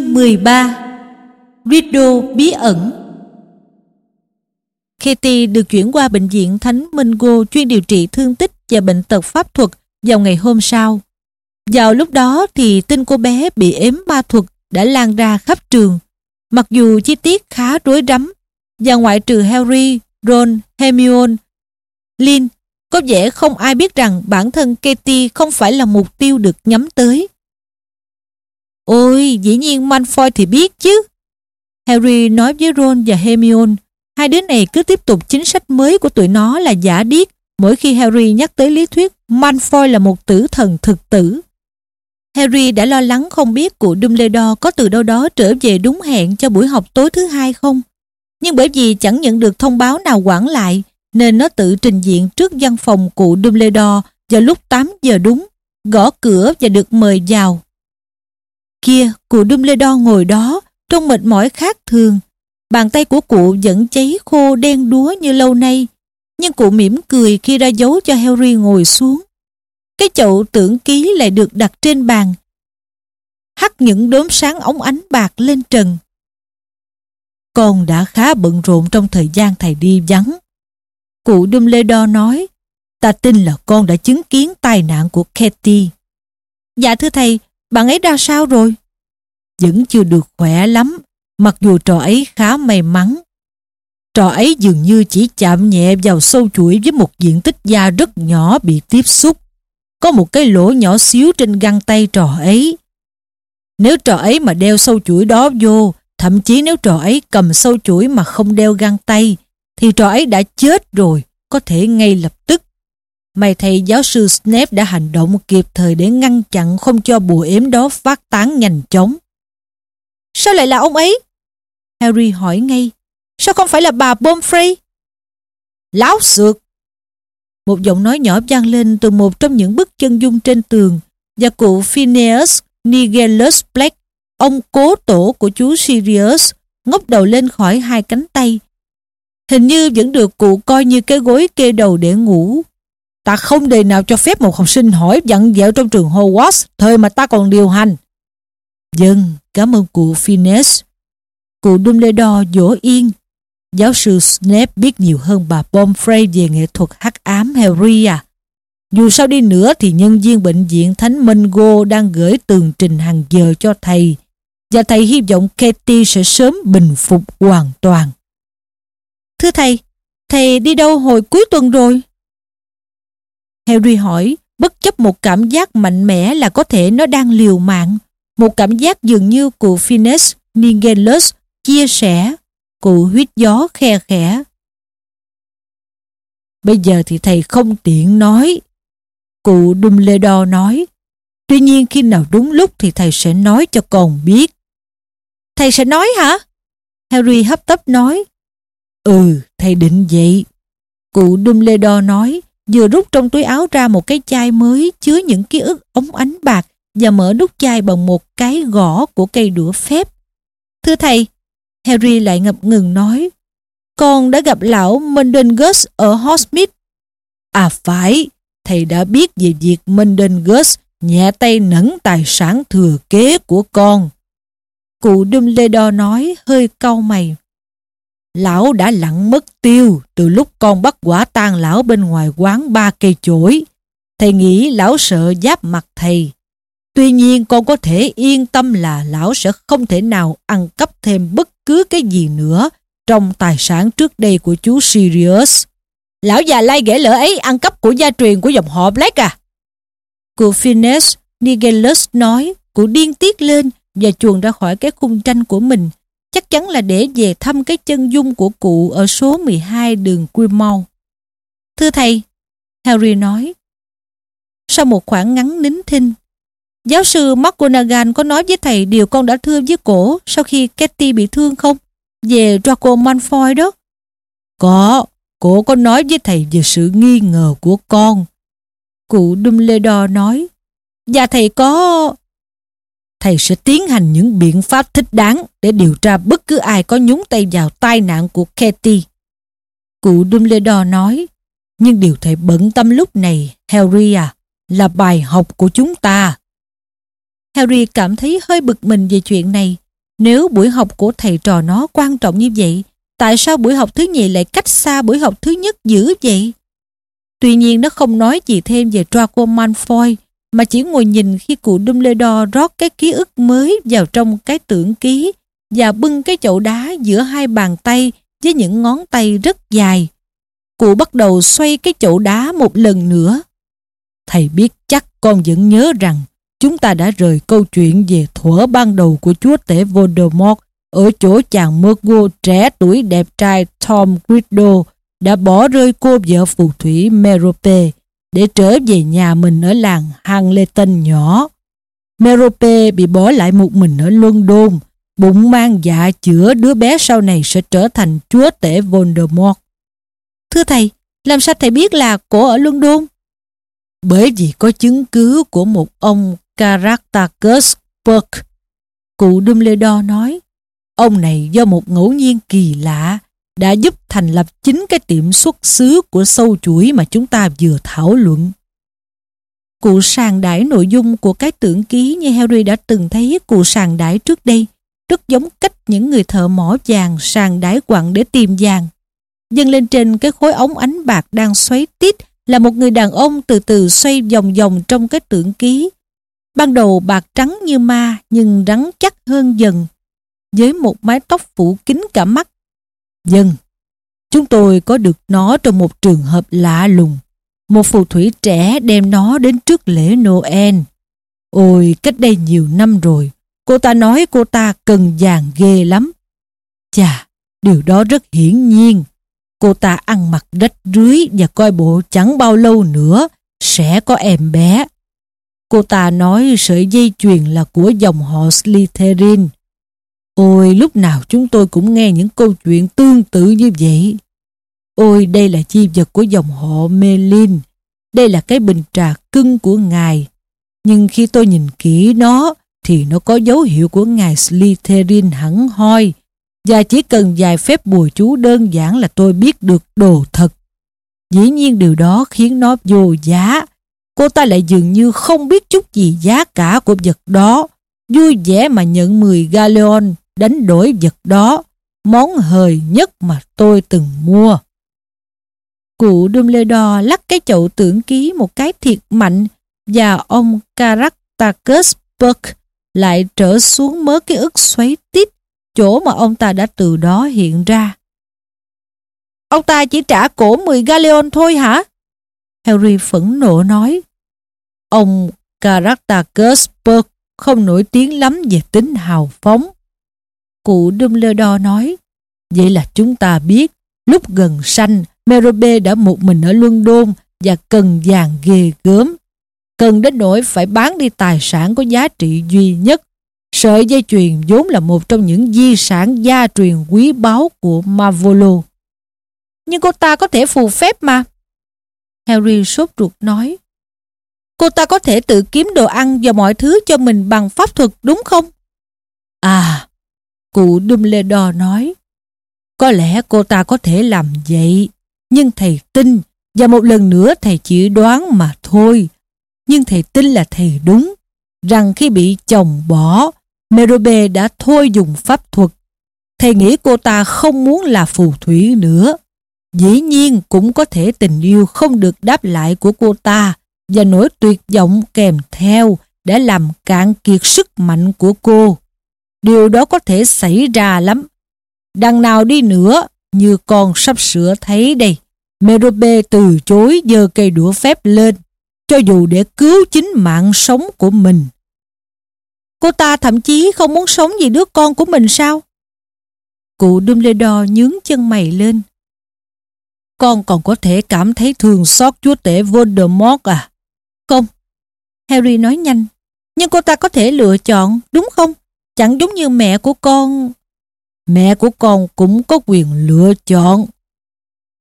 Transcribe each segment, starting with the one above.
Chương 13 Riddle bí ẩn Katie được chuyển qua bệnh viện Thánh Mingo chuyên điều trị thương tích và bệnh tật pháp thuật vào ngày hôm sau. Vào lúc đó thì tin cô bé bị ếm ma thuật đã lan ra khắp trường. Mặc dù chi tiết khá rối rắm và ngoại trừ Harry, Ron, Hermione, Lin, có vẻ không ai biết rằng bản thân Katie không phải là mục tiêu được nhắm tới. Ôi, dĩ nhiên Malfoy thì biết chứ. Harry nói với Ron và Hermione, hai đứa này cứ tiếp tục chính sách mới của tụi nó là giả điếc mỗi khi Harry nhắc tới lý thuyết Malfoy là một tử thần thực tử. Harry đã lo lắng không biết cụ Dumbledore có từ đâu đó trở về đúng hẹn cho buổi học tối thứ hai không. Nhưng bởi vì chẳng nhận được thông báo nào quản lại, nên nó tự trình diện trước văn phòng cụ Dumbledore vào lúc 8 giờ đúng, gõ cửa và được mời vào. Kia, cụ Dumbledore ngồi đó, trông mệt mỏi khác thường. Bàn tay của cụ vẫn cháy khô đen đúa như lâu nay, nhưng cụ mỉm cười khi ra dấu cho Harry ngồi xuống. Cái chậu tưởng ký lại được đặt trên bàn, hắt những đốm sáng ống ánh bạc lên trần. Con đã khá bận rộn trong thời gian thầy đi vắng. Cụ Dumbledore nói, ta tin là con đã chứng kiến tai nạn của Katie. Dạ thưa thầy, bạn ấy ra sao rồi? Vẫn chưa được khỏe lắm, mặc dù trò ấy khá may mắn. Trò ấy dường như chỉ chạm nhẹ vào sâu chuỗi với một diện tích da rất nhỏ bị tiếp xúc. Có một cái lỗ nhỏ xíu trên găng tay trò ấy. Nếu trò ấy mà đeo sâu chuỗi đó vô, thậm chí nếu trò ấy cầm sâu chuỗi mà không đeo găng tay, thì trò ấy đã chết rồi, có thể ngay lập tức. May thầy giáo sư Snape đã hành động kịp thời để ngăn chặn không cho bùa yếm đó phát tán nhanh chóng. Sao lại là ông ấy? Harry hỏi ngay. Sao không phải là bà Pomfrey? Láo xược! Một giọng nói nhỏ vang lên từ một trong những bức chân dung trên tường và cụ Phineas Nigellus Black, ông cố tổ của chú Sirius, ngóc đầu lên khỏi hai cánh tay. Hình như vẫn được cụ coi như cái gối kê đầu để ngủ. Ta không đời nào cho phép một học sinh hỏi dặn dẹo trong trường Hogwarts thời mà ta còn điều hành. Dân, cảm ơn cụ Phineas. Cụ Dumbledore dỗ yên. Giáo sư Snape biết nhiều hơn bà Pomfrey về nghệ thuật hắc ám Harry à. Dù sao đi nữa thì nhân viên bệnh viện Thánh Mungo đang gửi tường trình hàng giờ cho thầy và thầy hy vọng Katie sẽ sớm bình phục hoàn toàn. Thưa thầy, thầy đi đâu hồi cuối tuần rồi? Harry hỏi, bất chấp một cảm giác mạnh mẽ là có thể nó đang liều mạng. Một cảm giác dường như cụ Phineas Nigelus chia sẻ, cụ huyết gió khe khẽ. Bây giờ thì thầy không tiện nói. Cụ Dumbledore nói, tuy nhiên khi nào đúng lúc thì thầy sẽ nói cho con biết. Thầy sẽ nói hả? Harry hấp tấp nói. Ừ, thầy định vậy. Cụ Dumbledore nói, vừa rút trong túi áo ra một cái chai mới chứa những ký ức ống ánh bạc và mở nút chai bằng một cái gõ của cây đũa phép. Thưa thầy, Harry lại ngập ngừng nói, con đã gặp lão Mendengus ở Hogsmeade. À phải, thầy đã biết về việc Mendengus nhẹ tay nẫn tài sản thừa kế của con. Cụ Dumbledore nói hơi cau mày. Lão đã lặn mất tiêu từ lúc con bắt quả tang lão bên ngoài quán ba cây chổi. Thầy nghĩ lão sợ giáp mặt thầy. Tuy nhiên con có thể yên tâm là lão sẽ không thể nào ăn cắp thêm bất cứ cái gì nữa trong tài sản trước đây của chú Sirius. Lão già lai ghẻ lỡ ấy ăn cắp của gia truyền của dòng họ Black à? Cụ Phineas Nigellus nói, cụ điên tiết lên và chuồn ra khỏi cái khung tranh của mình chắc chắn là để về thăm cái chân dung của cụ ở số 12 đường Grimmauld. Thưa thầy, Harry nói. Sau một khoảng ngắn nín thinh, giáo sư McGonagall có nói với thầy điều con đã thưa với cổ sau khi Katie bị thương không? Về Draco Malfoy đó. Có, cổ có nói với thầy về sự nghi ngờ của con. Cụ Dumbledore nói, và thầy có thầy sẽ tiến hành những biện pháp thích đáng để điều tra bất cứ ai có nhúng tay vào tai nạn của Katie. Cụ Dumbledore nói, nhưng điều thầy bận tâm lúc này, Harry à, là bài học của chúng ta. Harry cảm thấy hơi bực mình về chuyện này, Nếu buổi học của thầy trò nó quan trọng như vậy, tại sao buổi học thứ nhì lại cách xa buổi học thứ nhất dữ vậy? Tuy nhiên nó không nói gì thêm về Draco Malfoy, mà chỉ ngồi nhìn khi cụ Dumbledore rót cái ký ức mới vào trong cái tưởng ký và bưng cái chậu đá giữa hai bàn tay với những ngón tay rất dài. Cụ bắt đầu xoay cái chậu đá một lần nữa. Thầy biết chắc con vẫn nhớ rằng chúng ta đã rời câu chuyện về thuở ban đầu của chúa tể Voldemort ở chỗ chàng Mergo trẻ tuổi đẹp trai Tom Riddle đã bỏ rơi cô vợ phù thủy Merope để trở về nhà mình ở làng Hanleton nhỏ. Merope bị bỏ lại một mình ở London, bụng mang dạ chữa đứa bé sau này sẽ trở thành chúa tể Voldemort. Thưa thầy, làm sao thầy biết là cổ ở London? Bởi vì có chứng cứ của một ông Caractacus Burke. Cụ Dumbledore nói, ông này do một ngẫu nhiên kỳ lạ đã giúp thành lập chính cái tiệm xuất xứ của sâu chuỗi mà chúng ta vừa thảo luận. Cụ sàng đãi nội dung của cái tưởng ký như Harry đã từng thấy cụ sàng đãi trước đây, rất giống cách những người thợ mỏ vàng sàng đãi quặng để tìm vàng. Dâng lên trên cái khối ống ánh bạc đang xoáy tít là một người đàn ông từ từ xoay vòng vòng trong cái tưởng ký. Ban đầu bạc trắng như ma nhưng rắn chắc hơn dần, với một mái tóc phủ kín cả mắt Dân, chúng tôi có được nó trong một trường hợp lạ lùng. Một phù thủy trẻ đem nó đến trước lễ Noel. Ôi, cách đây nhiều năm rồi, cô ta nói cô ta cần vàng ghê lắm. Chà, điều đó rất hiển nhiên. Cô ta ăn mặc rách rưới và coi bộ chẳng bao lâu nữa sẽ có em bé. Cô ta nói sợi dây chuyền là của dòng họ Slytherin. Ôi, lúc nào chúng tôi cũng nghe những câu chuyện tương tự như vậy. Ôi, đây là chi vật của dòng họ Melin. Đây là cái bình trà cưng của ngài. Nhưng khi tôi nhìn kỹ nó, thì nó có dấu hiệu của ngài Slytherin hẳn hoi. Và chỉ cần vài phép bùa chú đơn giản là tôi biết được đồ thật. Dĩ nhiên điều đó khiến nó vô giá. Cô ta lại dường như không biết chút gì giá cả của vật đó. Vui vẻ mà nhận 10 galleon đánh đổi vật đó, món hời nhất mà tôi từng mua. Cụ Dumbledore lắc cái chậu tưởng ký một cái thiệt mạnh và ông Caractacus Burke lại trở xuống mớ cái ức xoáy tít chỗ mà ông ta đã từ đó hiện ra. Ông ta chỉ trả cổ 10 galleon thôi hả? Harry phẫn nộ nói. Ông Caractacus Burke không nổi tiếng lắm về tính hào phóng. Cụ Dumbledore nói, vậy là chúng ta biết, lúc gần sanh, Merope đã một mình ở London và cần vàng ghê gớm. Cần đến nỗi phải bán đi tài sản có giá trị duy nhất. Sợi dây chuyền vốn là một trong những di sản gia truyền quý báu của Marvolo. Nhưng cô ta có thể phù phép mà. Harry sốt ruột nói. Cô ta có thể tự kiếm đồ ăn và mọi thứ cho mình bằng pháp thuật đúng không? À, Cụ Dumbledore nói, có lẽ cô ta có thể làm vậy, nhưng thầy tin, và một lần nữa thầy chỉ đoán mà thôi. Nhưng thầy tin là thầy đúng, rằng khi bị chồng bỏ, Merope đã thôi dùng pháp thuật. Thầy nghĩ cô ta không muốn là phù thủy nữa. Dĩ nhiên cũng có thể tình yêu không được đáp lại của cô ta và nỗi tuyệt vọng kèm theo đã làm cạn kiệt sức mạnh của cô. Điều đó có thể xảy ra lắm. Đằng nào đi nữa, như con sắp sửa thấy đây, Merope từ chối giơ cây đũa phép lên, cho dù để cứu chính mạng sống của mình. Cô ta thậm chí không muốn sống vì đứa con của mình sao? Cụ Dumbledore nhướng chân mày lên. Con còn có thể cảm thấy thương xót chúa tể Voldemort à? Không. Harry nói nhanh. Nhưng cô ta có thể lựa chọn, đúng không? Chẳng giống như mẹ của con. Mẹ của con cũng có quyền lựa chọn.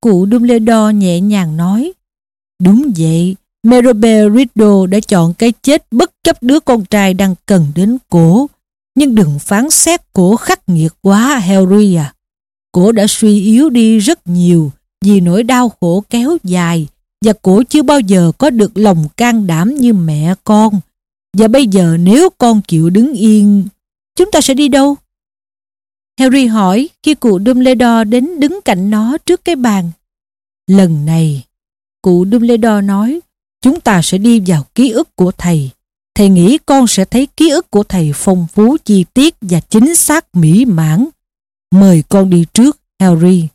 Cụ Dumbledore nhẹ nhàng nói. Đúng vậy, Merope Riddle đã chọn cái chết bất chấp đứa con trai đang cần đến cổ. Nhưng đừng phán xét cổ khắc nghiệt quá Harry à. Cổ đã suy yếu đi rất nhiều vì nỗi đau khổ kéo dài và cổ chưa bao giờ có được lòng can đảm như mẹ con. Và bây giờ nếu con chịu đứng yên Chúng ta sẽ đi đâu? Harry hỏi khi cụ Dumbledore đến đứng cạnh nó trước cái bàn. Lần này, cụ Dumbledore nói, chúng ta sẽ đi vào ký ức của thầy. Thầy nghĩ con sẽ thấy ký ức của thầy phong phú chi tiết và chính xác mỹ mãn. Mời con đi trước, Harry.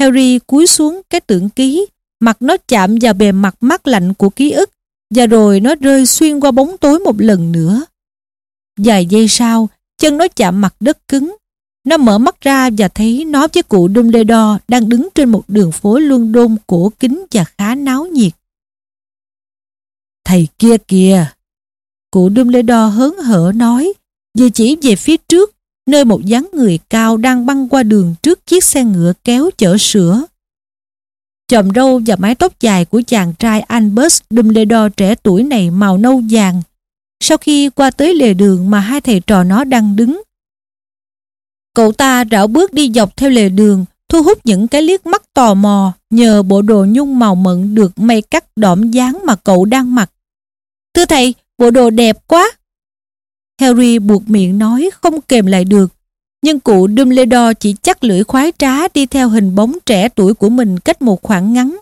Harry cúi xuống cái tượng ký, mặt nó chạm vào bề mặt mắt lạnh của ký ức và rồi nó rơi xuyên qua bóng tối một lần nữa. Vài giây sau, chân nó chạm mặt đất cứng. Nó mở mắt ra và thấy nó với cụ Dumbledore đang đứng trên một đường phố London cổ kính và khá náo nhiệt. Thầy kia kìa! Cụ Dumbledore hớn hở nói, vừa chỉ về phía trước, nơi một dáng người cao đang băng qua đường trước chiếc xe ngựa kéo chở sữa. Chòm râu và mái tóc dài của chàng trai Albus Dumbledore trẻ tuổi này màu nâu vàng. Sau khi qua tới lề đường mà hai thầy trò nó đang đứng, cậu ta rảo bước đi dọc theo lề đường, thu hút những cái liếc mắt tò mò nhờ bộ đồ nhung màu mận được may cắt đỏm dáng mà cậu đang mặc. Thưa thầy, bộ đồ đẹp quá. Harry buộc miệng nói không kềm lại được nhưng cụ Dumbledore chỉ chắc lưỡi khoái trá đi theo hình bóng trẻ tuổi của mình cách một khoảng ngắn.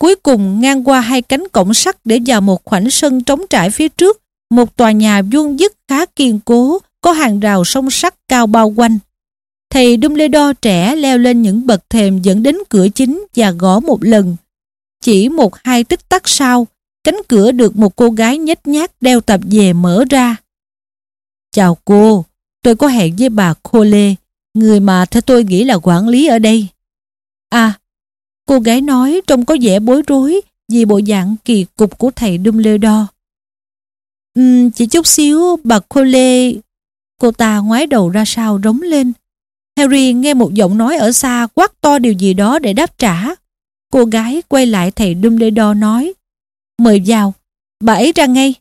Cuối cùng ngang qua hai cánh cổng sắt để vào một khoảnh sân trống trải phía trước, một tòa nhà vuông dứt khá kiên cố, có hàng rào song sắt cao bao quanh. Thầy Dumbledore trẻ leo lên những bậc thềm dẫn đến cửa chính và gõ một lần. Chỉ một hai tích tắc sau, cánh cửa được một cô gái nhếch nhác đeo tập về mở ra. Chào cô, Tôi có hẹn với bà Cole, người mà theo tôi nghĩ là quản lý ở đây. À, cô gái nói trông có vẻ bối rối vì bộ dạng kỳ cục của thầy Dumbledore. Uhm, chỉ chút xíu, bà Cole... Cô ta ngoái đầu ra sau rống lên. Harry nghe một giọng nói ở xa quát to điều gì đó để đáp trả. Cô gái quay lại thầy Dumbledore nói Mời vào, bà ấy ra ngay.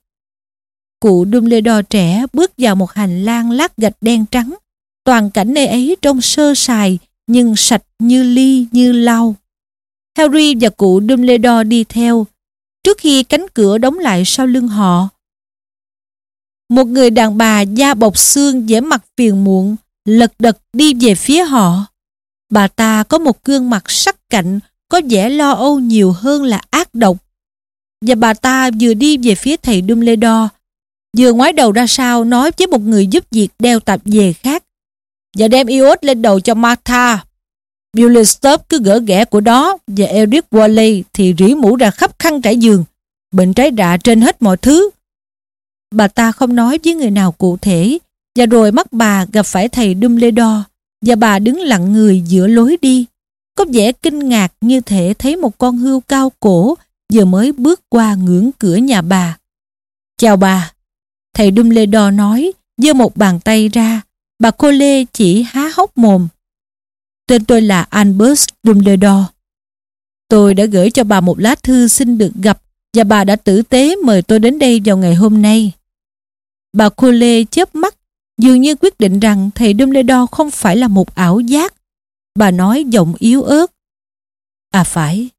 Cụ Dumbledore trẻ bước vào một hành lang lát gạch đen trắng. Toàn cảnh nơi ấy trông sơ sài nhưng sạch như ly như lau. Harry và cụ Dumbledore đi theo. Trước khi cánh cửa đóng lại sau lưng họ, một người đàn bà da bọc xương vẻ mặt phiền muộn, lật đật đi về phía họ. Bà ta có một gương mặt sắc cạnh, có vẻ lo âu nhiều hơn là ác độc. Và bà ta vừa đi về phía thầy Dumbledore, Vừa ngoái đầu ra sau nói với một người giúp việc đeo tạp về khác. Và đem iốt lên đầu cho Martha. Billy Stubb cứ gỡ ghẻ của đó và Eric Wally thì rỉ mũ ra khắp khăn trải giường. Bệnh trái rạ trên hết mọi thứ. Bà ta không nói với người nào cụ thể và rồi mắt bà gặp phải thầy Dumbledore và bà đứng lặng người giữa lối đi. Có vẻ kinh ngạc như thể thấy một con hươu cao cổ vừa mới bước qua ngưỡng cửa nhà bà. Chào bà, Thầy Dumbledore nói, giơ một bàn tay ra. Bà cô Lê chỉ há hốc mồm. Tên tôi là Albus Dumbledore. Tôi đã gửi cho bà một lá thư xin được gặp và bà đã tử tế mời tôi đến đây vào ngày hôm nay. Bà cô Lê chớp mắt, dường như quyết định rằng thầy Dumbledore không phải là một ảo giác. Bà nói giọng yếu ớt. À phải,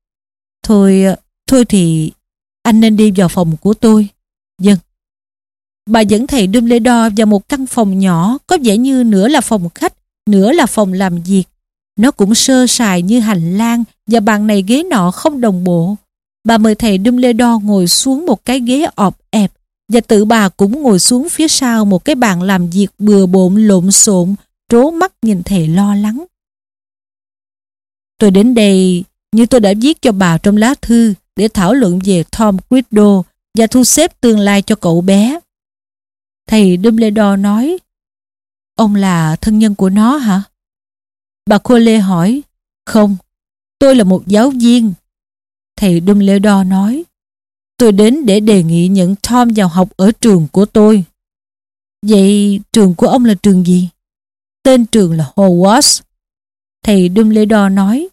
thôi, thôi thì anh nên đi vào phòng của tôi. Dân. Bà dẫn thầy Dumbledore vào một căn phòng nhỏ có vẻ như nửa là phòng khách, nửa là phòng làm việc. Nó cũng sơ sài như hành lang và bàn này ghế nọ không đồng bộ. Bà mời thầy Dumbledore ngồi xuống một cái ghế ọp ẹp và tự bà cũng ngồi xuống phía sau một cái bàn làm việc bừa bộn lộn xộn, trố mắt nhìn thầy lo lắng. Tôi đến đây như tôi đã viết cho bà trong lá thư để thảo luận về Tom Riddle và thu xếp tương lai cho cậu bé. Thầy Dumbledore nói Ông là thân nhân của nó hả? Bà Cole hỏi Không, tôi là một giáo viên Thầy Dumbledore nói Tôi đến để đề nghị nhận Tom vào học ở trường của tôi Vậy trường của ông là trường gì? Tên trường là Hogwarts Thầy Dumbledore nói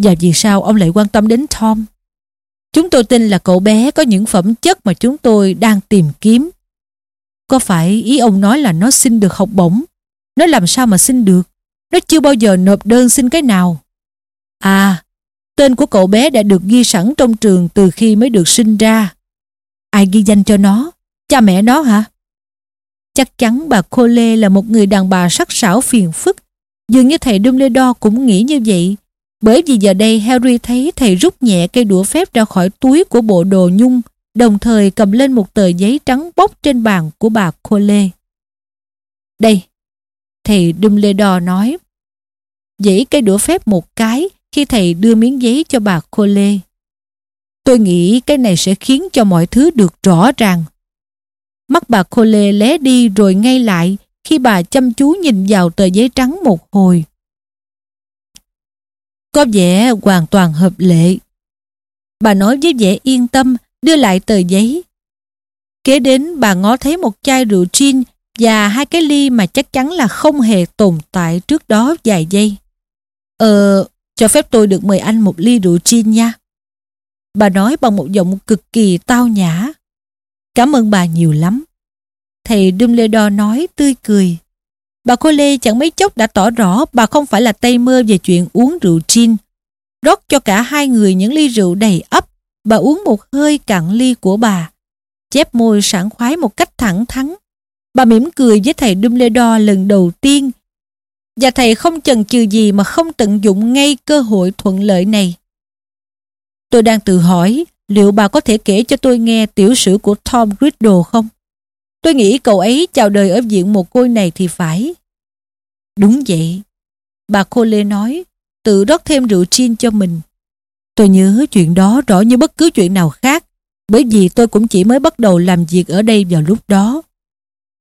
Và vì sao ông lại quan tâm đến Tom? Chúng tôi tin là cậu bé có những phẩm chất mà chúng tôi đang tìm kiếm có phải ý ông nói là nó xin được học bổng? Nó làm sao mà xin được? Nó chưa bao giờ nộp đơn xin cái nào. À, tên của cậu bé đã được ghi sẵn trong trường từ khi mới được sinh ra. Ai ghi danh cho nó? Cha mẹ nó hả? Chắc chắn bà Cole là một người đàn bà sắc sảo phiền phức. Dường như thầy Dumbledore cũng nghĩ như vậy. Bởi vì giờ đây Harry thấy thầy rút nhẹ cây đũa phép ra khỏi túi của bộ đồ nhung, đồng thời cầm lên một tờ giấy trắng bóc trên bàn của bà Cole. Đây, thầy Dumbledore nói. dĩ cây đũa phép một cái khi thầy đưa miếng giấy cho bà Cole. Tôi nghĩ cái này sẽ khiến cho mọi thứ được rõ ràng. Mắt bà Cole lé đi rồi ngay lại khi bà chăm chú nhìn vào tờ giấy trắng một hồi. Có vẻ hoàn toàn hợp lệ. Bà nói với vẻ yên tâm đưa lại tờ giấy. Kế đến bà ngó thấy một chai rượu gin và hai cái ly mà chắc chắn là không hề tồn tại trước đó vài giây. Ờ, cho phép tôi được mời anh một ly rượu gin nha. Bà nói bằng một giọng cực kỳ tao nhã. Cảm ơn bà nhiều lắm. Thầy Dumbledore nói tươi cười. Bà cô Lê chẳng mấy chốc đã tỏ rõ bà không phải là tay mơ về chuyện uống rượu gin. Rót cho cả hai người những ly rượu đầy ấp, bà uống một hơi cạn ly của bà. Chép môi sảng khoái một cách thẳng thắn. Bà mỉm cười với thầy Dumbledore lần đầu tiên và thầy không chần chừ gì mà không tận dụng ngay cơ hội thuận lợi này. Tôi đang tự hỏi liệu bà có thể kể cho tôi nghe tiểu sử của Tom Riddle không? Tôi nghĩ cậu ấy chào đời ở viện một côi này thì phải. Đúng vậy. Bà Cole nói, tự rót thêm rượu gin cho mình. Tôi nhớ chuyện đó rõ như bất cứ chuyện nào khác, bởi vì tôi cũng chỉ mới bắt đầu làm việc ở đây vào lúc đó.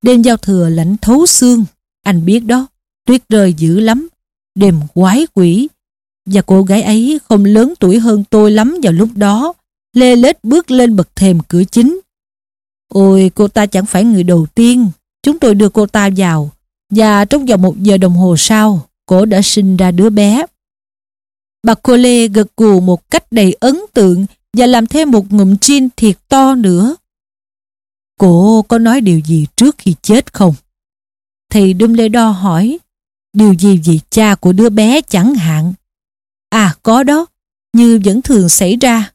Đêm giao thừa lạnh thấu xương, anh biết đó, tuyết rơi dữ lắm, đêm quái quỷ. Và cô gái ấy không lớn tuổi hơn tôi lắm vào lúc đó, lê lết bước lên bậc thềm cửa chính. Ôi, cô ta chẳng phải người đầu tiên, chúng tôi đưa cô ta vào, và trong vòng một giờ đồng hồ sau, cô đã sinh ra đứa bé. Bà cô Lê gật gù một cách đầy ấn tượng và làm thêm một ngụm chin thiệt to nữa. Cô có nói điều gì trước khi chết không? Thầy Dumbledore hỏi, điều gì vì cha của đứa bé chẳng hạn? À có đó, như vẫn thường xảy ra.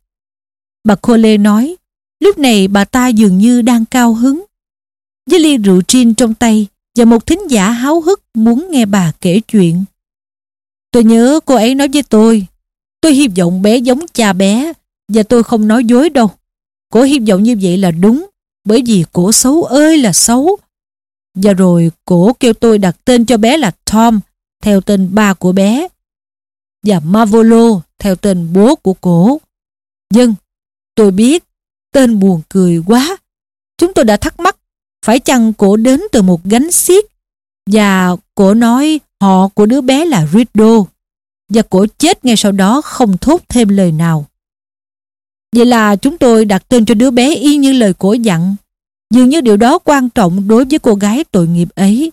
Bà Cole nói, lúc này bà ta dường như đang cao hứng. Với ly rượu gin trong tay và một thính giả háo hức muốn nghe bà kể chuyện. Tôi nhớ cô ấy nói với tôi, tôi hy vọng bé giống cha bé và tôi không nói dối đâu. Cô hy vọng như vậy là đúng bởi vì cổ xấu ơi là xấu. Và rồi cổ kêu tôi đặt tên cho bé là Tom theo tên ba của bé và Mavolo theo tên bố của cổ. Dân, tôi biết, tên buồn cười quá. Chúng tôi đã thắc mắc, phải chăng cổ đến từ một gánh xiếc và cổ nói họ của đứa bé là Riddle và cổ chết ngay sau đó không thốt thêm lời nào. Vậy là chúng tôi đặt tên cho đứa bé y như lời cổ dặn. Dường như điều đó quan trọng đối với cô gái tội nghiệp ấy.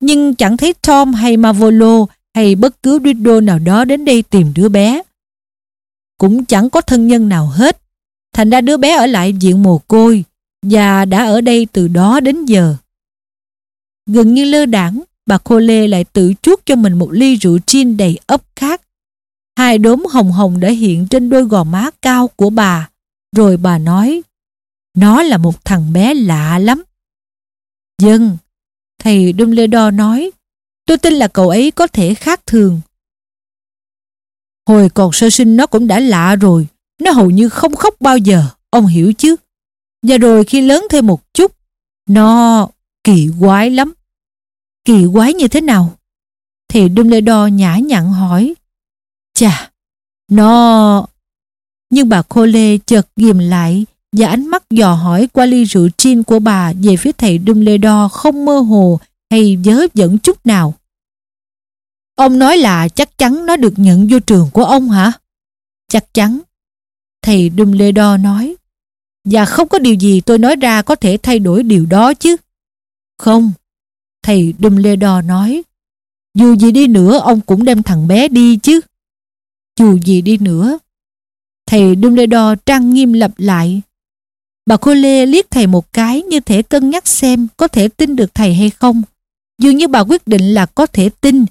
Nhưng chẳng thấy Tom hay Mavolo hay bất cứ Riddle nào đó đến đây tìm đứa bé. Cũng chẳng có thân nhân nào hết. Thành ra đứa bé ở lại diện mồ côi và đã ở đây từ đó đến giờ. Gần như lơ đảng, bà Cole lại tự chuốt cho mình một ly rượu gin đầy ấp khác. Hai đốm hồng hồng đã hiện trên đôi gò má cao của bà. Rồi bà nói, nó là một thằng bé lạ lắm. Dân, thầy Dumbledore nói, tôi tin là cậu ấy có thể khác thường. Hồi còn sơ sinh nó cũng đã lạ rồi, nó hầu như không khóc bao giờ, ông hiểu chứ. Và rồi khi lớn thêm một chút, nó kỳ quái lắm. Kỳ quái như thế nào? Thì Dumbledore nhã nhặn hỏi. Chà, nó... Nhưng bà Cole chợt ghim lại và ánh mắt dò hỏi qua ly rượu gin của bà về phía thầy Dumbledore không mơ hồ hay dớ dẫn chút nào. Ông nói là chắc chắn nó được nhận vô trường của ông hả? Chắc chắn. Thầy Dumbledore nói. Và không có điều gì tôi nói ra có thể thay đổi điều đó chứ. Không. Thầy Dumbledore nói. Dù gì đi nữa, ông cũng đem thằng bé đi chứ. Dù gì đi nữa. Thầy Dumbledore trang nghiêm lặp lại. Bà cô Lê liếc thầy một cái như thể cân nhắc xem có thể tin được thầy hay không. Dường như bà quyết định là có thể tin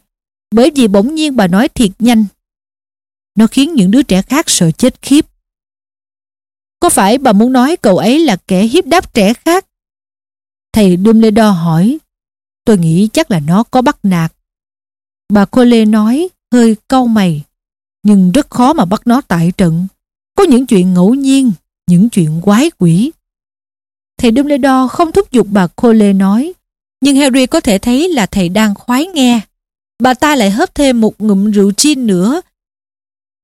bởi vì bỗng nhiên bà nói thiệt nhanh. Nó khiến những đứa trẻ khác sợ chết khiếp. Có phải bà muốn nói cậu ấy là kẻ hiếp đáp trẻ khác? Thầy Dumbledore hỏi, tôi nghĩ chắc là nó có bắt nạt. Bà Cole nói, hơi cau mày, nhưng rất khó mà bắt nó tại trận. Có những chuyện ngẫu nhiên, những chuyện quái quỷ. Thầy Dumbledore không thúc giục bà Cole nói, nhưng Harry có thể thấy là thầy đang khoái nghe. Bà ta lại hớp thêm một ngụm rượu gin nữa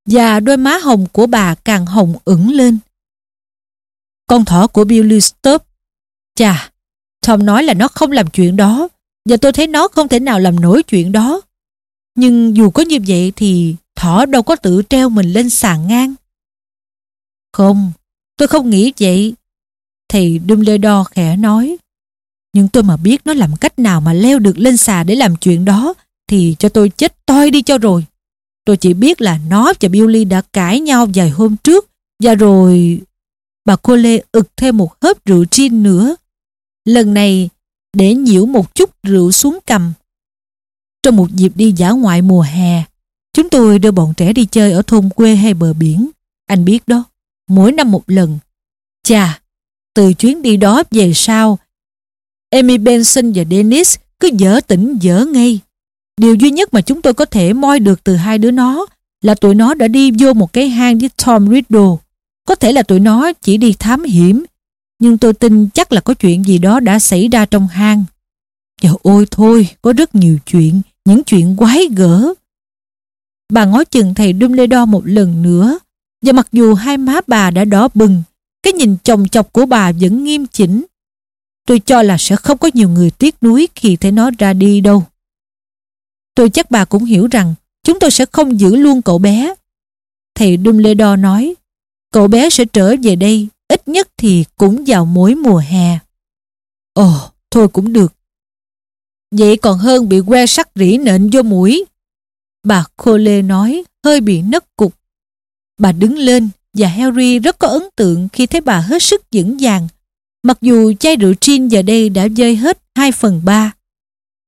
và đôi má hồng của bà càng hồng ửng lên. Con thỏ của Billy Stop. Chà, Tom nói là nó không làm chuyện đó và tôi thấy nó không thể nào làm nổi chuyện đó. Nhưng dù có như vậy thì thỏ đâu có tự treo mình lên sàn ngang. Không, tôi không nghĩ vậy. Thầy Dumbledore khẽ nói. Nhưng tôi mà biết nó làm cách nào mà leo được lên xà để làm chuyện đó thì cho tôi chết toi đi cho rồi. Tôi chỉ biết là nó và Billy đã cãi nhau vài hôm trước và rồi... Bà cô Lê ực thêm một hớp rượu gin nữa. Lần này để nhiễu một chút rượu xuống cầm. Trong một dịp đi dã ngoại mùa hè, chúng tôi đưa bọn trẻ đi chơi ở thôn quê hay bờ biển. Anh biết đó, mỗi năm một lần. Chà, từ chuyến đi đó về sau, Amy Benson và Dennis cứ dở tỉnh dở ngay. Điều duy nhất mà chúng tôi có thể moi được từ hai đứa nó là tụi nó đã đi vô một cái hang với Tom Riddle. Có thể là tụi nó chỉ đi thám hiểm, nhưng tôi tin chắc là có chuyện gì đó đã xảy ra trong hang. Và ôi thôi, có rất nhiều chuyện, những chuyện quái gở. Bà ngó chừng thầy Dumbledore một lần nữa, và mặc dù hai má bà đã đỏ bừng, cái nhìn chồng chọc của bà vẫn nghiêm chỉnh. Tôi cho là sẽ không có nhiều người tiếc nuối khi thấy nó ra đi đâu. Tôi chắc bà cũng hiểu rằng chúng tôi sẽ không giữ luôn cậu bé. Thầy Dumbledore nói, cậu bé sẽ trở về đây, ít nhất thì cũng vào mỗi mùa hè. Ồ, thôi cũng được. Vậy còn hơn bị que sắt rỉ nện vô mũi. Bà Cole nói, hơi bị nấc cục. Bà đứng lên và Harry rất có ấn tượng khi thấy bà hết sức vững vàng. Mặc dù chai rượu gin giờ đây đã rơi hết 2 phần 3.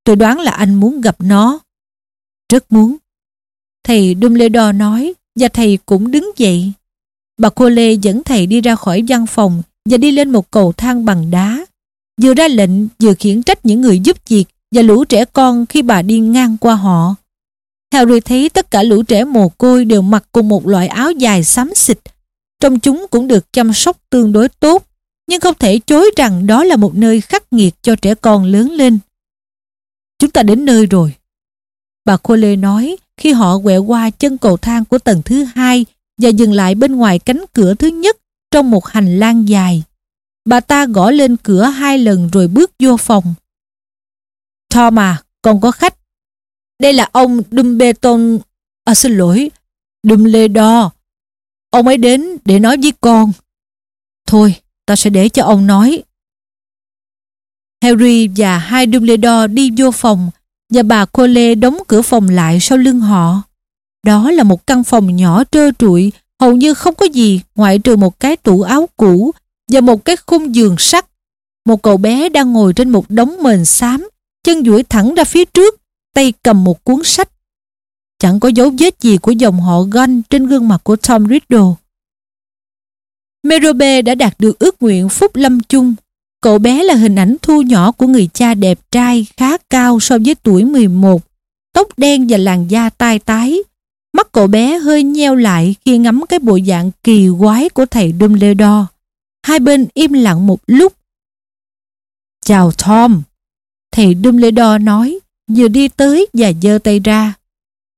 Tôi đoán là anh muốn gặp nó. Rất muốn. Thầy Dumbledore nói và thầy cũng đứng dậy. Bà cô Lê dẫn thầy đi ra khỏi văn phòng và đi lên một cầu thang bằng đá. Vừa ra lệnh vừa khiển trách những người giúp việc và lũ trẻ con khi bà đi ngang qua họ. Harry thấy tất cả lũ trẻ mồ côi đều mặc cùng một loại áo dài xám xịt. Trong chúng cũng được chăm sóc tương đối tốt, nhưng không thể chối rằng đó là một nơi khắc nghiệt cho trẻ con lớn lên. Chúng ta đến nơi rồi. Bà Cole nói khi họ quẹo qua chân cầu thang của tầng thứ hai và dừng lại bên ngoài cánh cửa thứ nhất trong một hành lang dài. Bà ta gõ lên cửa hai lần rồi bước vô phòng. Tom à, còn có khách. Đây là ông Dumbeton... À xin lỗi, Dumbledore. Ông ấy đến để nói với con. Thôi, ta sẽ để cho ông nói. Harry và hai Dumbledore đi vô phòng và bà Cole đóng cửa phòng lại sau lưng họ. Đó là một căn phòng nhỏ trơ trụi, hầu như không có gì ngoại trừ một cái tủ áo cũ và một cái khung giường sắt. Một cậu bé đang ngồi trên một đống mền xám, chân duỗi thẳng ra phía trước, tay cầm một cuốn sách. Chẳng có dấu vết gì của dòng họ ganh trên gương mặt của Tom Riddle. Merobe đã đạt được ước nguyện phúc lâm chung Cậu bé là hình ảnh thu nhỏ của người cha đẹp trai khá cao so với tuổi 11, tóc đen và làn da tai tái. Mắt cậu bé hơi nheo lại khi ngắm cái bộ dạng kỳ quái của thầy Dumbledore. Hai bên im lặng một lúc. Chào Tom, thầy Dumbledore nói, vừa đi tới và giơ tay ra.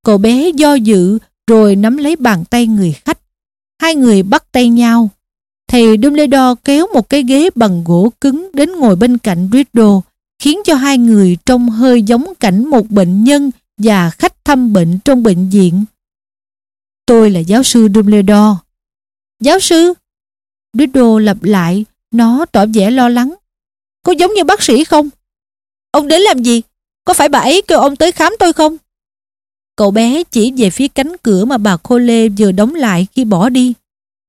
Cậu bé do dự rồi nắm lấy bàn tay người khách. Hai người bắt tay nhau thầy Dumbledore kéo một cái ghế bằng gỗ cứng đến ngồi bên cạnh Riddle, khiến cho hai người trông hơi giống cảnh một bệnh nhân và khách thăm bệnh trong bệnh viện. Tôi là giáo sư Dumbledore. Giáo sư? Riddle lặp lại, nó tỏ vẻ lo lắng. Có giống như bác sĩ không? Ông đến làm gì? Có phải bà ấy kêu ông tới khám tôi không? Cậu bé chỉ về phía cánh cửa mà bà Cole vừa đóng lại khi bỏ đi.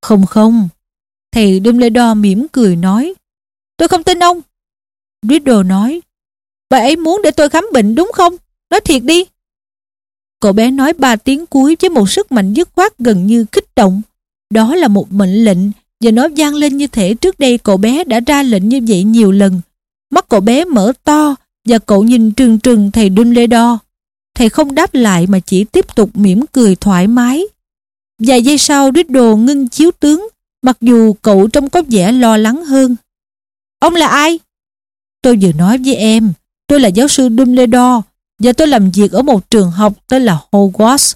Không không, Thầy Dumbledore mỉm cười nói Tôi không tin ông Riddle nói Bà ấy muốn để tôi khám bệnh đúng không? Nói thiệt đi Cậu bé nói ba tiếng cuối với một sức mạnh dứt khoát gần như kích động Đó là một mệnh lệnh Và nó vang lên như thể trước đây cậu bé đã ra lệnh như vậy nhiều lần Mắt cậu bé mở to và cậu nhìn trừng trừng thầy Dumbledore. Thầy không đáp lại mà chỉ tiếp tục mỉm cười thoải mái. Vài giây sau Riddle ngưng chiếu tướng mặc dù cậu trông có vẻ lo lắng hơn. Ông là ai? Tôi vừa nói với em, tôi là giáo sư Dumbledore và tôi làm việc ở một trường học tên là Hogwarts.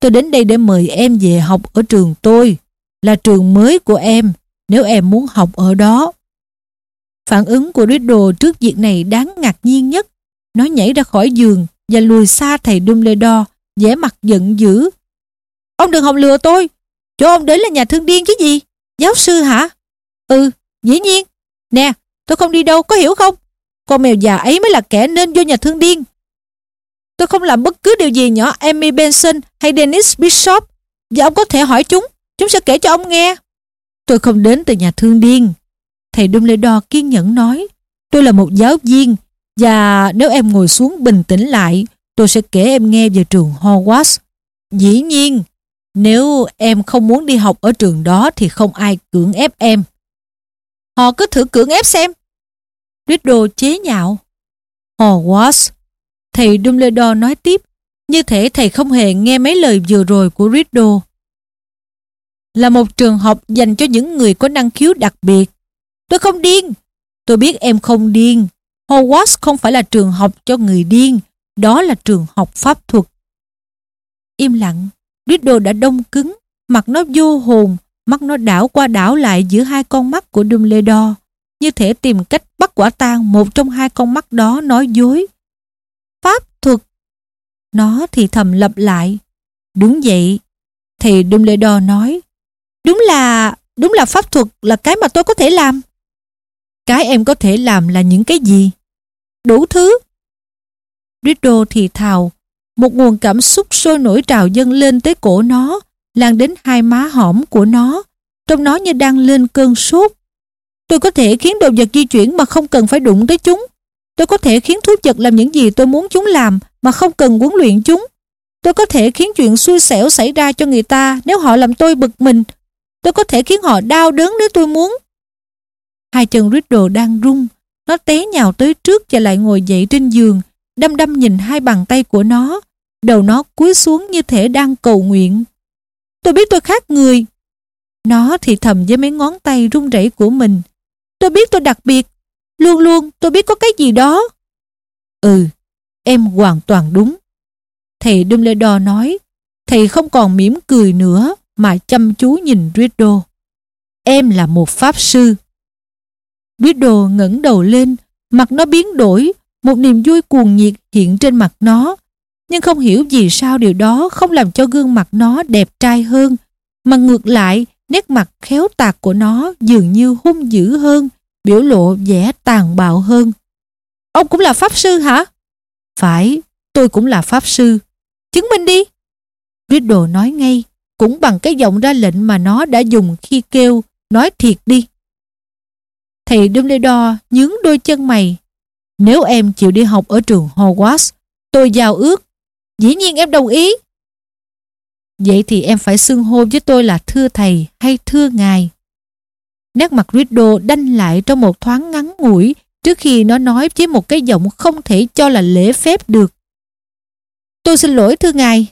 Tôi đến đây để mời em về học ở trường tôi, là trường mới của em, nếu em muốn học ở đó. Phản ứng của Riddle trước việc này đáng ngạc nhiên nhất. Nó nhảy ra khỏi giường và lùi xa thầy Dumbledore, vẻ mặt giận dữ. Ông đừng hòng lừa tôi, chỗ ông đến là nhà thương điên chứ gì? Giáo sư hả? Ừ, dĩ nhiên. Nè, tôi không đi đâu, có hiểu không? Con mèo già ấy mới là kẻ nên vô nhà thương điên. Tôi không làm bất cứ điều gì nhỏ Amy Benson hay Dennis Bishop và ông có thể hỏi chúng, chúng sẽ kể cho ông nghe. Tôi không đến từ nhà thương điên. Thầy Dumbledore kiên nhẫn nói, tôi là một giáo viên và nếu em ngồi xuống bình tĩnh lại, tôi sẽ kể em nghe về trường Hogwarts. Dĩ nhiên, nếu em không muốn đi học ở trường đó thì không ai cưỡng ép em. Họ cứ thử cưỡng ép xem. Riddle chế nhạo. Hogwarts. Thầy Dumbledore nói tiếp, như thể thầy không hề nghe mấy lời vừa rồi của Riddle. Là một trường học dành cho những người có năng khiếu đặc biệt. Tôi không điên. Tôi biết em không điên. Hogwarts không phải là trường học cho người điên. Đó là trường học pháp thuật. Im lặng, Riddle đã đông cứng, mặt nó vô hồn, mắt nó đảo qua đảo lại giữa hai con mắt của Dumbledore, như thể tìm cách bắt quả tang một trong hai con mắt đó nói dối. Pháp thuật. Nó thì thầm lặp lại. Đúng vậy. Thì Dumbledore nói. Đúng là, đúng là pháp thuật là cái mà tôi có thể làm. Cái em có thể làm là những cái gì? Đủ thứ. Riddle thì thào, một nguồn cảm xúc sôi nổi trào dâng lên tới cổ nó, lan đến hai má hõm của nó, trong nó như đang lên cơn sốt. Tôi có thể khiến đồ vật di chuyển mà không cần phải đụng tới chúng. Tôi có thể khiến thú vật làm những gì tôi muốn chúng làm mà không cần huấn luyện chúng. Tôi có thể khiến chuyện xui xẻo xảy ra cho người ta nếu họ làm tôi bực mình. Tôi có thể khiến họ đau đớn nếu tôi muốn. Hai chân Riddle đang rung. Nó té nhào tới trước và lại ngồi dậy trên giường, đăm đăm nhìn hai bàn tay của nó. Đầu nó cúi xuống như thể đang cầu nguyện. Tôi biết tôi khác người. Nó thì thầm với mấy ngón tay run rẩy của mình. Tôi biết tôi đặc biệt. Luôn luôn tôi biết có cái gì đó. Ừ, em hoàn toàn đúng. Thầy Dumbledore nói, thầy không còn mỉm cười nữa mà chăm chú nhìn Riddle. Em là một pháp sư. Riddle ngẩng đầu lên, mặt nó biến đổi, một niềm vui cuồng nhiệt hiện trên mặt nó. Nhưng không hiểu vì sao điều đó không làm cho gương mặt nó đẹp trai hơn, mà ngược lại, nét mặt khéo tạc của nó dường như hung dữ hơn, biểu lộ vẻ tàn bạo hơn. Ông cũng là pháp sư hả? Phải, tôi cũng là pháp sư. Chứng minh đi. Riddle nói ngay, cũng bằng cái giọng ra lệnh mà nó đã dùng khi kêu, nói thiệt đi. Thầy Dumbledore nhướng đôi chân mày. Nếu em chịu đi học ở trường Hogwarts, tôi giao ước. Dĩ nhiên em đồng ý. Vậy thì em phải xưng hô với tôi là thưa thầy hay thưa ngài. Nét mặt Riddle đanh lại trong một thoáng ngắn ngủi trước khi nó nói với một cái giọng không thể cho là lễ phép được. Tôi xin lỗi thưa ngài.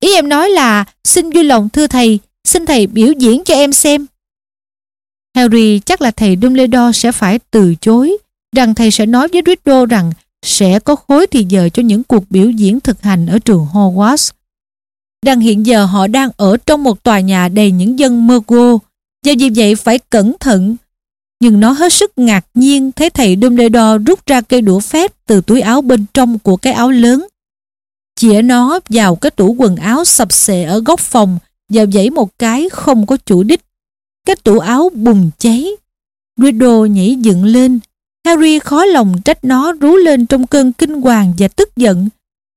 Ý em nói là xin vui lòng thưa thầy, xin thầy biểu diễn cho em xem. Harry chắc là thầy Dumbledore sẽ phải từ chối, rằng thầy sẽ nói với Riddle rằng sẽ có khối thì giờ cho những cuộc biểu diễn thực hành ở trường Hogwarts. Rằng hiện giờ họ đang ở trong một tòa nhà đầy những dân Muggle, và vì vậy phải cẩn thận. Nhưng nó hết sức ngạc nhiên thấy thầy Dumbledore rút ra cây đũa phép từ túi áo bên trong của cái áo lớn. Chĩa nó vào cái tủ quần áo sập xệ ở góc phòng và dãy một cái không có chủ đích. Cái tủ áo bùng cháy. Riddle nhảy dựng lên. Harry khó lòng trách nó rú lên trong cơn kinh hoàng và tức giận.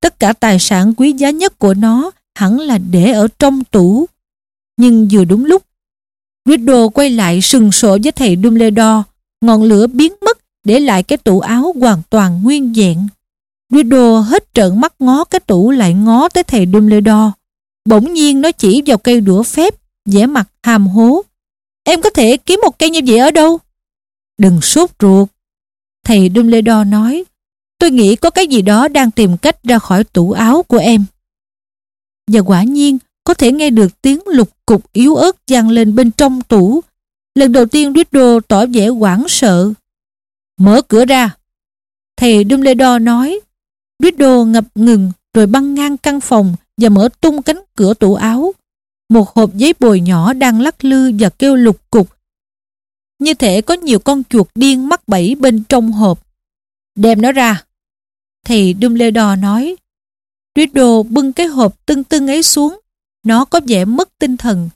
Tất cả tài sản quý giá nhất của nó hẳn là để ở trong tủ. Nhưng vừa đúng lúc, Riddle quay lại sừng sổ với thầy Dumbledore, ngọn lửa biến mất để lại cái tủ áo hoàn toàn nguyên vẹn. Riddle hết trợn mắt ngó cái tủ lại ngó tới thầy Dumbledore. Bỗng nhiên nó chỉ vào cây đũa phép, vẻ mặt hàm hố. Em có thể kiếm một cây như vậy ở đâu? Đừng sốt ruột. Thầy Dumbledore nói, tôi nghĩ có cái gì đó đang tìm cách ra khỏi tủ áo của em. Và quả nhiên, có thể nghe được tiếng lục cục yếu ớt vang lên bên trong tủ. Lần đầu tiên Riddle tỏ vẻ hoảng sợ. Mở cửa ra. Thầy Dumbledore nói. Riddle ngập ngừng rồi băng ngang căn phòng và mở tung cánh cửa tủ áo. Một hộp giấy bồi nhỏ đang lắc lư và kêu lục cục. Như thể có nhiều con chuột điên mắc bẫy bên trong hộp. Đem nó ra. Thầy Dumbledore nói. Riddle bưng cái hộp tưng tưng ấy xuống. Nó có vẻ mất tinh thần.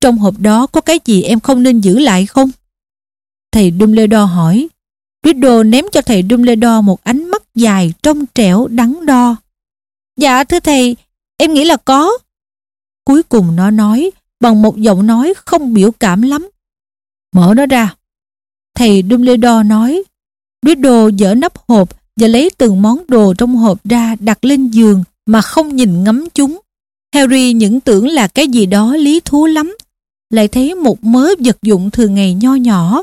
Trong hộp đó có cái gì em không nên giữ lại không? Thầy Dumbledore hỏi. Riddle ném cho thầy Dumbledore một ánh mắt dài, trong trẻo, đắn đo. Dạ thưa thầy, em nghĩ là có. Cuối cùng nó nói bằng một giọng nói không biểu cảm lắm. Mở nó ra. Thầy Dumbledore nói. Riddle dở nắp hộp và lấy từng món đồ trong hộp ra đặt lên giường mà không nhìn ngắm chúng. Harry những tưởng là cái gì đó lý thú lắm. Lại thấy một mớ vật dụng thường ngày nho nhỏ.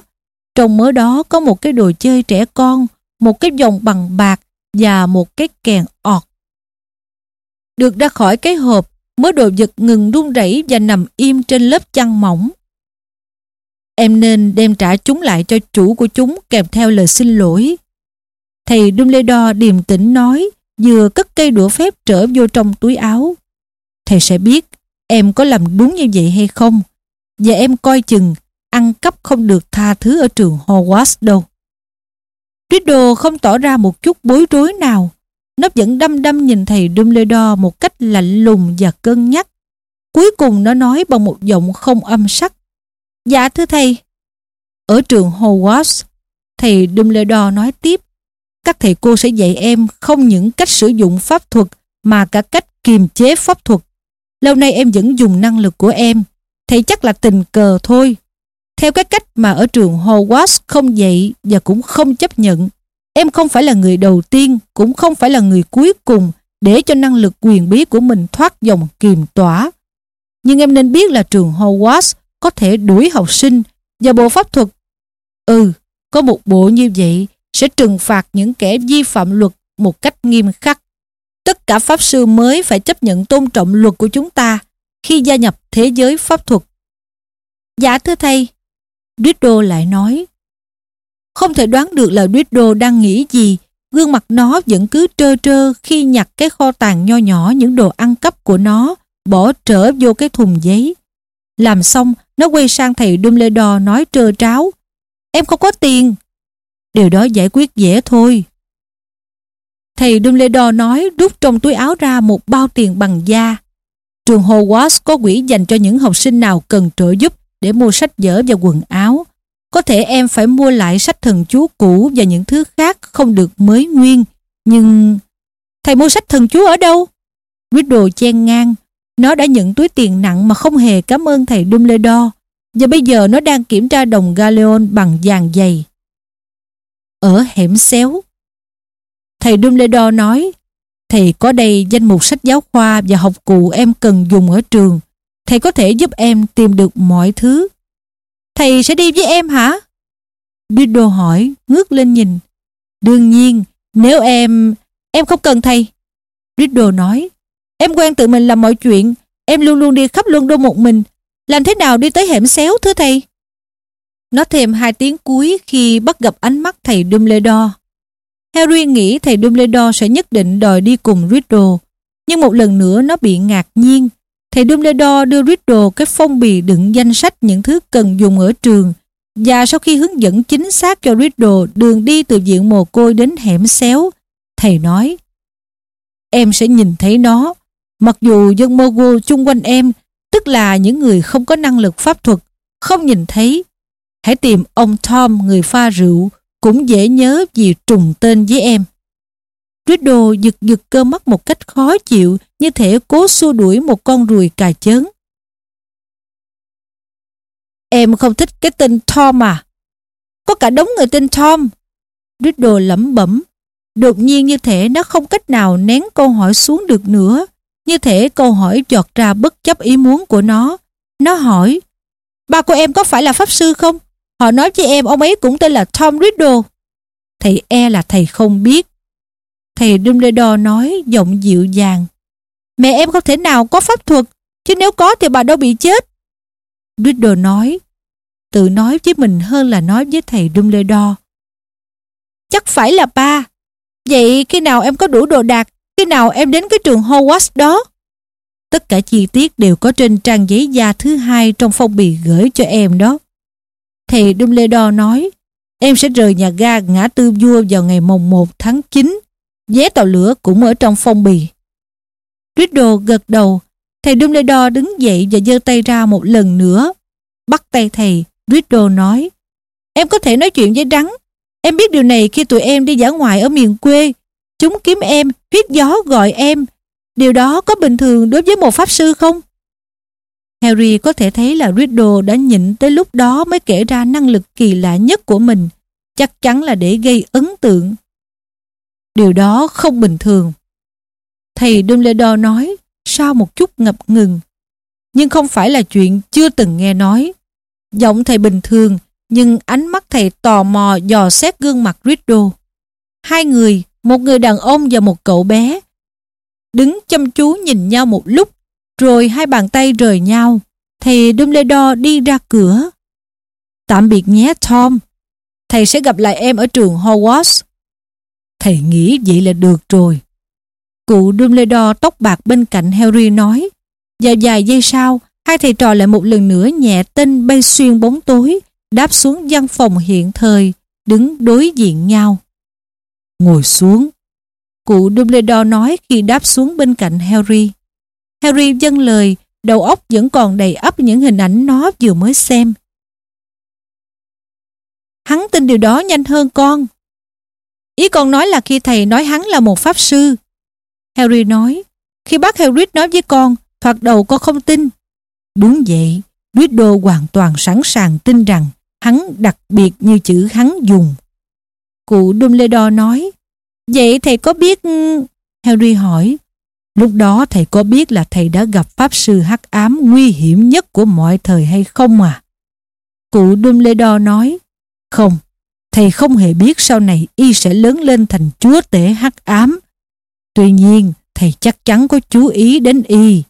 Trong mớ đó có một cái đồ chơi trẻ con, một cái vòng bằng bạc và một cái kèn ọt. Được ra khỏi cái hộp, mớ đồ vật ngừng run rẩy và nằm im trên lớp chăn mỏng. Em nên đem trả chúng lại cho chủ của chúng kèm theo lời xin lỗi. Thầy Dumbledore điềm tĩnh nói, vừa cất cây đũa phép trở vô trong túi áo. Thầy sẽ biết em có làm đúng như vậy hay không. Và em coi chừng ăn cắp không được tha thứ ở trường Hogwarts đâu. Riddle không tỏ ra một chút bối rối nào. Nó vẫn đăm đăm nhìn thầy Dumbledore một cách lạnh lùng và cân nhắc. Cuối cùng nó nói bằng một giọng không âm sắc. Dạ thưa thầy. Ở trường Hogwarts, thầy Dumbledore nói tiếp. Các thầy cô sẽ dạy em không những cách sử dụng pháp thuật mà cả cách kiềm chế pháp thuật. Lâu nay em vẫn dùng năng lực của em. Thầy chắc là tình cờ thôi. Theo cái cách mà ở trường Hogwarts không dạy và cũng không chấp nhận. Em không phải là người đầu tiên, cũng không phải là người cuối cùng để cho năng lực quyền bí của mình thoát dòng kiềm tỏa. Nhưng em nên biết là trường Hogwarts có thể đuổi học sinh và bộ pháp thuật. Ừ, có một bộ như vậy sẽ trừng phạt những kẻ vi phạm luật một cách nghiêm khắc. Tất cả pháp sư mới phải chấp nhận tôn trọng luật của chúng ta khi gia nhập thế giới pháp thuật. Dạ thưa thầy, Riddle lại nói. Không thể đoán được là Riddle đang nghĩ gì, gương mặt nó vẫn cứ trơ trơ khi nhặt cái kho tàng nho nhỏ những đồ ăn cắp của nó, bỏ trở vô cái thùng giấy. Làm xong, nó quay sang thầy Dumbledore nói trơ tráo. Em không có tiền. Điều đó giải quyết dễ thôi. Thầy Dumbledore nói rút trong túi áo ra một bao tiền bằng da. Trường Hogwarts có quỹ dành cho những học sinh nào cần trợ giúp để mua sách vở và quần áo. Có thể em phải mua lại sách thần chú cũ và những thứ khác không được mới nguyên. Nhưng... Thầy mua sách thần chú ở đâu? Riddle chen ngang. Nó đã nhận túi tiền nặng mà không hề cảm ơn thầy Dumbledore. Và bây giờ nó đang kiểm tra đồng Galeon bằng vàng dày. Ở hẻm xéo. Thầy Dumbledore nói, Thầy có đây danh mục sách giáo khoa và học cụ em cần dùng ở trường. Thầy có thể giúp em tìm được mọi thứ. Thầy sẽ đi với em hả? Biddle hỏi, ngước lên nhìn. Đương nhiên, nếu em... Em không cần thầy. Riddle nói, em quen tự mình làm mọi chuyện, em luôn luôn đi khắp London một mình. Làm thế nào đi tới hẻm xéo thưa thầy? Nó thêm hai tiếng cuối khi bắt gặp ánh mắt thầy Dumbledore. Harry nghĩ thầy Dumbledore sẽ nhất định đòi đi cùng Riddle, nhưng một lần nữa nó bị ngạc nhiên. Thầy Dumbledore đưa Riddle cái phong bì đựng danh sách những thứ cần dùng ở trường và sau khi hướng dẫn chính xác cho Riddle đường đi từ viện mồ côi đến hẻm xéo, thầy nói Em sẽ nhìn thấy nó, mặc dù dân Mogul chung quanh em, tức là những người không có năng lực pháp thuật, không nhìn thấy. Hãy tìm ông Tom, người pha rượu, cũng dễ nhớ vì trùng tên với em. Riddle giật giật cơ mắt một cách khó chịu như thể cố xua đuổi một con ruồi cà chớn. Em không thích cái tên Tom à? Có cả đống người tên Tom. Riddle lẩm bẩm. Đột nhiên như thể nó không cách nào nén câu hỏi xuống được nữa. Như thể câu hỏi giọt ra bất chấp ý muốn của nó. Nó hỏi, ba của em có phải là pháp sư không? Họ nói với em ông ấy cũng tên là Tom Riddle. thầy e là thầy không biết. Thầy Dumbledore nói giọng dịu dàng. Mẹ em không thể nào có pháp thuật, chứ nếu có thì bà đâu bị chết. Riddle nói, tự nói với mình hơn là nói với thầy Dumbledore. Chắc phải là ba. Vậy khi nào em có đủ đồ đạc, khi nào em đến cái trường Hogwarts đó? Tất cả chi tiết đều có trên trang giấy da thứ hai trong phong bì gửi cho em đó. Thầy Dumbledore nói, em sẽ rời nhà ga ngã tư vua vào ngày mồng 1 tháng 9. Vé tàu lửa cũng ở trong phong bì. Riddle gật đầu, thầy Dumbledore đứng dậy và giơ tay ra một lần nữa. Bắt tay thầy, Riddle nói, em có thể nói chuyện với rắn. Em biết điều này khi tụi em đi dã ngoại ở miền quê. Chúng kiếm em, huyết gió gọi em. Điều đó có bình thường đối với một pháp sư không? Harry có thể thấy là Riddle đã nhịn tới lúc đó mới kể ra năng lực kỳ lạ nhất của mình. Chắc chắn là để gây ấn tượng. Điều đó không bình thường. Thầy Dumbledore nói sau một chút ngập ngừng. Nhưng không phải là chuyện chưa từng nghe nói. Giọng thầy bình thường nhưng ánh mắt thầy tò mò dò xét gương mặt Riddle. Hai người, một người đàn ông và một cậu bé, đứng chăm chú nhìn nhau một lúc, rồi hai bàn tay rời nhau. Thầy Dumbledore đi ra cửa. Tạm biệt nhé Tom, thầy sẽ gặp lại em ở trường Hogwarts. Thầy nghĩ vậy là được rồi. Cụ Dumbledore tóc bạc bên cạnh Harry nói. Và vài giây sau, hai thầy trò lại một lần nữa nhẹ tinh bay xuyên bóng tối, đáp xuống văn phòng hiện thời, đứng đối diện nhau. Ngồi xuống. Cụ Dumbledore nói khi đáp xuống bên cạnh Harry. Harry dâng lời, đầu óc vẫn còn đầy ắp những hình ảnh nó vừa mới xem. Hắn tin điều đó nhanh hơn con. Ý con nói là khi thầy nói hắn là một pháp sư. Harry nói, khi bác Hagrid nói với con, thoạt đầu con không tin. Đúng vậy, Riddle hoàn toàn sẵn sàng tin rằng hắn đặc biệt như chữ hắn dùng. Cụ Dumbledore nói, vậy thầy có biết... Harry hỏi, lúc đó thầy có biết là thầy đã gặp pháp sư hắc ám nguy hiểm nhất của mọi thời hay không à? Cụ Dumbledore nói, không, thầy không hề biết sau này y sẽ lớn lên thành chúa tể hắc ám. Tuy nhiên, thầy chắc chắn có chú ý đến y.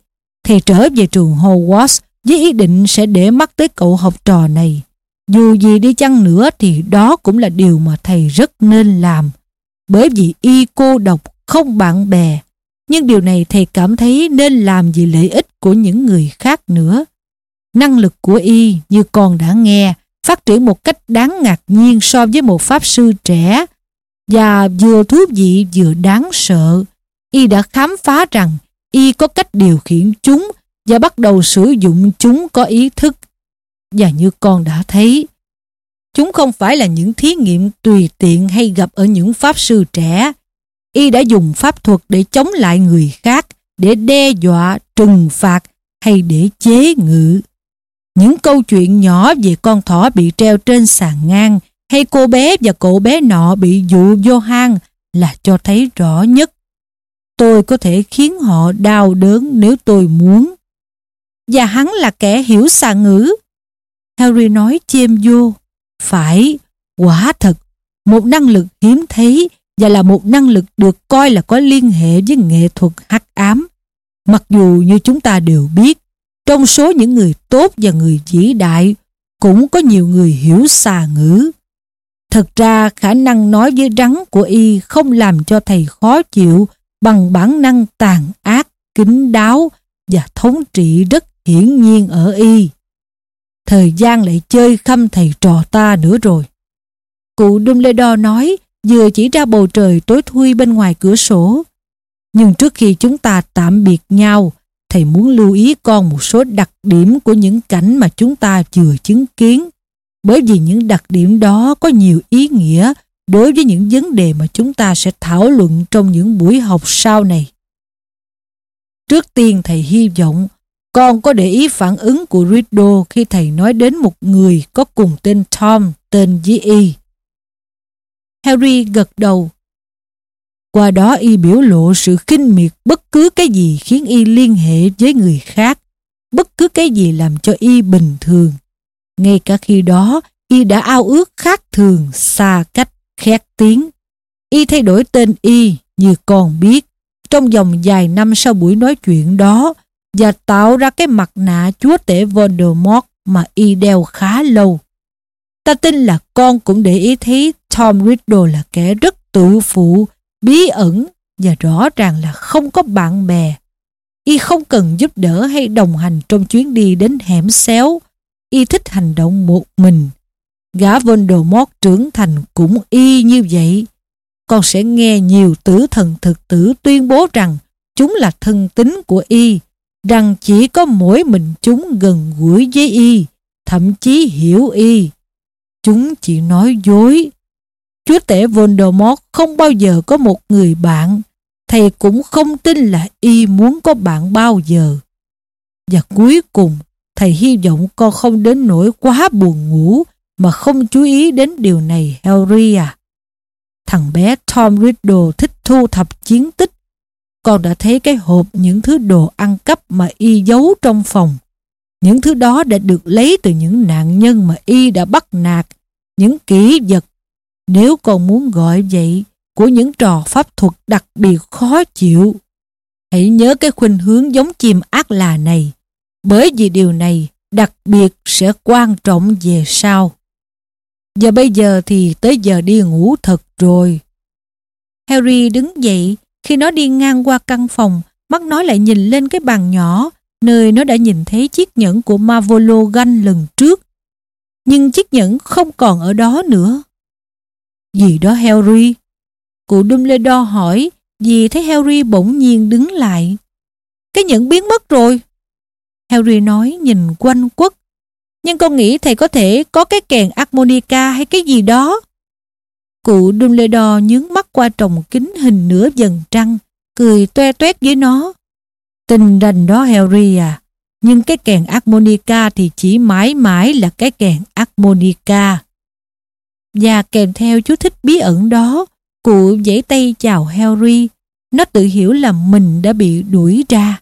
Thầy trở về trường Hogwarts với ý định sẽ để mắt tới cậu học trò này. Dù gì đi chăng nữa thì đó cũng là điều mà thầy rất nên làm. Bởi vì y cô độc, không bạn bè. Nhưng điều này thầy cảm thấy nên làm vì lợi ích của những người khác nữa. Năng lực của y, như con đã nghe, phát triển một cách đáng ngạc nhiên so với một pháp sư trẻ và vừa thú vị vừa đáng sợ. Y đã khám phá rằng y có cách điều khiển chúng và bắt đầu sử dụng chúng có ý thức. Và như con đã thấy, chúng không phải là những thí nghiệm tùy tiện hay gặp ở những pháp sư trẻ. Y đã dùng pháp thuật để chống lại người khác, để đe dọa, trừng phạt hay để chế ngự. Những câu chuyện nhỏ về con thỏ bị treo trên sàn ngang hay cô bé và cậu bé nọ bị dụ vô hang là cho thấy rõ nhất. Tôi có thể khiến họ đau đớn nếu tôi muốn. Và hắn là kẻ hiểu xà ngữ. Harry nói chêm vô. Phải, quả thật, một năng lực hiếm thấy và là một năng lực được coi là có liên hệ với nghệ thuật hắc ám. Mặc dù như chúng ta đều biết, trong số những người tốt và người vĩ đại cũng có nhiều người hiểu xà ngữ. Thật ra khả năng nói với rắn của y không làm cho thầy khó chịu bằng bản năng tàn ác, kín đáo và thống trị rất hiển nhiên ở y. Thời gian lại chơi khăm thầy trò ta nữa rồi. Cụ Dumbledore nói vừa chỉ ra bầu trời tối thui bên ngoài cửa sổ. Nhưng trước khi chúng ta tạm biệt nhau, thầy muốn lưu ý con một số đặc điểm của những cảnh mà chúng ta vừa chứng kiến. Bởi vì những đặc điểm đó có nhiều ý nghĩa đối với những vấn đề mà chúng ta sẽ thảo luận trong những buổi học sau này. Trước tiên, thầy hy vọng con có để ý phản ứng của Riddle khi thầy nói đến một người có cùng tên Tom, tên với Y. Harry gật đầu. Qua đó Y biểu lộ sự khinh miệt bất cứ cái gì khiến Y liên hệ với người khác, bất cứ cái gì làm cho Y bình thường. Ngay cả khi đó, Y đã ao ước khác thường, xa cách khét tiếng. Y thay đổi tên Y như con biết trong vòng vài năm sau buổi nói chuyện đó và tạo ra cái mặt nạ chúa tể Voldemort mà Y đeo khá lâu. Ta tin là con cũng để ý thấy Tom Riddle là kẻ rất tự phụ, bí ẩn và rõ ràng là không có bạn bè. Y không cần giúp đỡ hay đồng hành trong chuyến đi đến hẻm xéo. Y thích hành động một mình. Gã Voldemort trưởng thành cũng y như vậy. Con sẽ nghe nhiều tử thần thực tử tuyên bố rằng chúng là thân tính của y, rằng chỉ có mỗi mình chúng gần gũi với y, thậm chí hiểu y. Chúng chỉ nói dối. Chúa tể Voldemort không bao giờ có một người bạn, thầy cũng không tin là y muốn có bạn bao giờ. Và cuối cùng, thầy hy vọng con không đến nỗi quá buồn ngủ mà không chú ý đến điều này Harry à. Thằng bé Tom Riddle thích thu thập chiến tích. Con đã thấy cái hộp những thứ đồ ăn cắp mà y giấu trong phòng. Những thứ đó đã được lấy từ những nạn nhân mà y đã bắt nạt, những kỹ vật. Nếu còn muốn gọi vậy, của những trò pháp thuật đặc biệt khó chịu. Hãy nhớ cái khuynh hướng giống chim ác là này, bởi vì điều này đặc biệt sẽ quan trọng về sau. Và bây giờ thì tới giờ đi ngủ thật rồi. Harry đứng dậy, khi nó đi ngang qua căn phòng, mắt nó lại nhìn lên cái bàn nhỏ, nơi nó đã nhìn thấy chiếc nhẫn của Marvolo Ganh lần trước. Nhưng chiếc nhẫn không còn ở đó nữa. Gì đó Harry? Cụ Dumbledore hỏi vì thấy Harry bỗng nhiên đứng lại. Cái nhẫn biến mất rồi. Harry nói nhìn quanh quất nhưng con nghĩ thầy có thể có cái kèn harmonica hay cái gì đó. Cụ Dumbledore nhướng mắt qua trồng kính hình nửa dần trăng, cười toe toét với nó. Tình rành đó Harry à, nhưng cái kèn harmonica thì chỉ mãi mãi là cái kèn harmonica. Và kèm theo chú thích bí ẩn đó, cụ giãy tay chào Harry. Nó tự hiểu là mình đã bị đuổi ra.